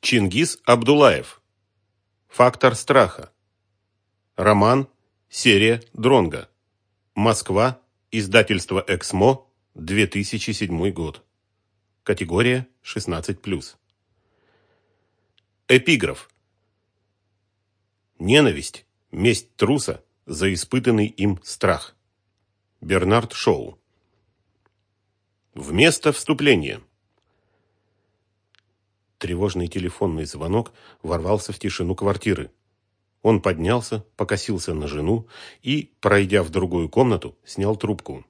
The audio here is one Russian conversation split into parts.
Чингис Абдулаев. Фактор страха. Роман. Серия Дронга. Москва. Издательство Эксмо. 2007 год. Категория 16+. Эпиграф. Ненависть – месть труса за испытанный им страх. Бернард Шоу. Вместо вступления. Тревожный телефонный звонок ворвался в тишину квартиры. Он поднялся, покосился на жену и, пройдя в другую комнату, снял трубку.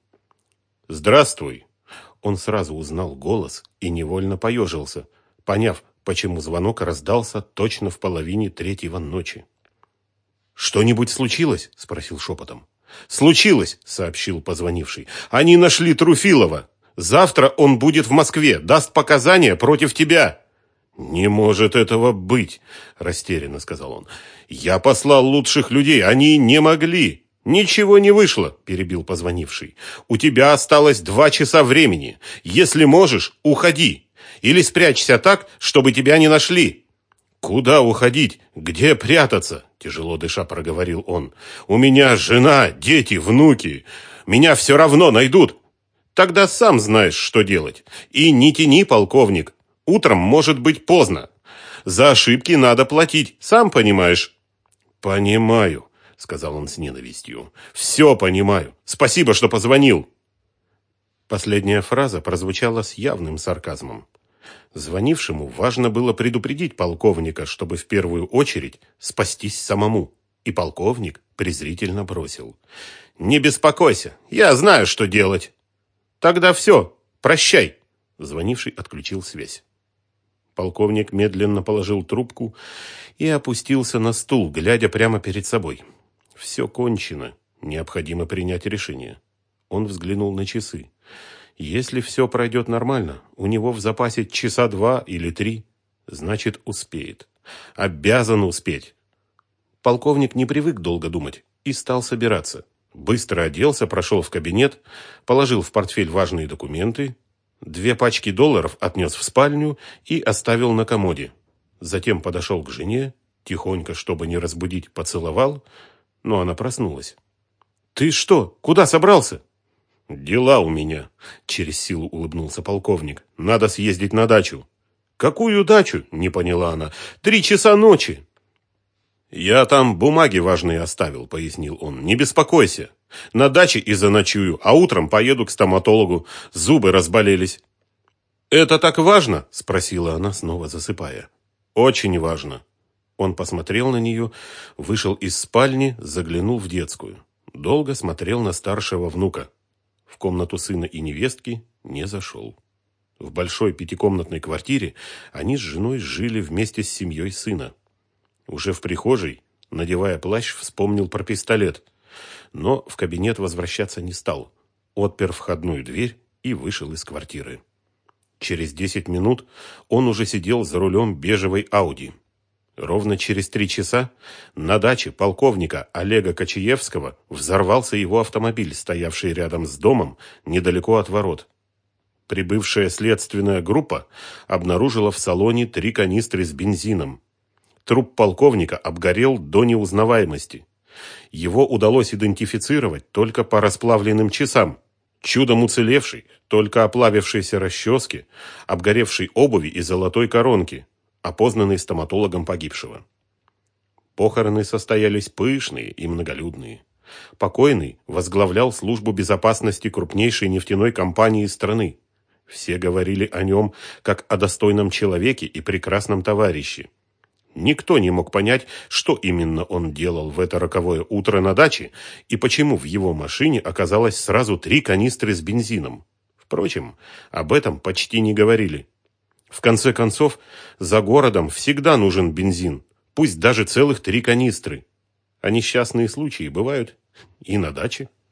«Здравствуй!» Он сразу узнал голос и невольно поежился, поняв, почему звонок раздался точно в половине третьего ночи. «Что-нибудь случилось?» – спросил шепотом. «Случилось!» – сообщил позвонивший. «Они нашли Труфилова. Завтра он будет в Москве, даст показания против тебя». «Не может этого быть!» – растерянно сказал он. «Я послал лучших людей, они не могли!» «Ничего не вышло», – перебил позвонивший. «У тебя осталось два часа времени. Если можешь, уходи. Или спрячься так, чтобы тебя не нашли». «Куда уходить? Где прятаться?» – тяжело дыша проговорил он. «У меня жена, дети, внуки. Меня все равно найдут. Тогда сам знаешь, что делать. И не тяни, полковник. Утром может быть поздно. За ошибки надо платить, сам понимаешь». «Понимаю», — сказал он с ненавистью. «Все понимаю. Спасибо, что позвонил». Последняя фраза прозвучала с явным сарказмом. Звонившему важно было предупредить полковника, чтобы в первую очередь спастись самому. И полковник презрительно бросил. «Не беспокойся, я знаю, что делать». «Тогда все, прощай». Звонивший отключил связь. Полковник медленно положил трубку и опустился на стул, глядя прямо перед собой. Все кончено. Необходимо принять решение. Он взглянул на часы. Если все пройдет нормально, у него в запасе часа два или три. Значит, успеет. Обязан успеть. Полковник не привык долго думать и стал собираться. Быстро оделся, прошел в кабинет, положил в портфель важные документы, Две пачки долларов отнес в спальню и оставил на комоде. Затем подошел к жене, тихонько, чтобы не разбудить, поцеловал, но она проснулась. «Ты что? Куда собрался?» «Дела у меня», — через силу улыбнулся полковник. «Надо съездить на дачу». «Какую дачу?» — не поняла она. «Три часа ночи». «Я там бумаги важные оставил», — пояснил он. «Не беспокойся. На даче и заночую, а утром поеду к стоматологу. Зубы разболелись». «Это так важно?» – спросила она, снова засыпая. «Очень важно». Он посмотрел на нее, вышел из спальни, заглянул в детскую. Долго смотрел на старшего внука. В комнату сына и невестки не зашел. В большой пятикомнатной квартире они с женой жили вместе с семьей сына. Уже в прихожей, надевая плащ, вспомнил про пистолет – но в кабинет возвращаться не стал. Отпер входную дверь и вышел из квартиры. Через десять минут он уже сидел за рулем бежевой Ауди. Ровно через три часа на даче полковника Олега Кочаевского взорвался его автомобиль, стоявший рядом с домом, недалеко от ворот. Прибывшая следственная группа обнаружила в салоне три канистры с бензином. Труп полковника обгорел до неузнаваемости. Его удалось идентифицировать только по расплавленным часам. Чудом уцелевший, только оплавившейся расчески, обгоревшей обуви и золотой коронки, опознанный стоматологом погибшего. Похороны состоялись пышные и многолюдные. Покойный возглавлял службу безопасности крупнейшей нефтяной компании страны. Все говорили о нем как о достойном человеке и прекрасном товарище. Никто не мог понять, что именно он делал в это роковое утро на даче и почему в его машине оказалось сразу три канистры с бензином. Впрочем, об этом почти не говорили. В конце концов, за городом всегда нужен бензин, пусть даже целых три канистры. А несчастные случаи бывают и на даче.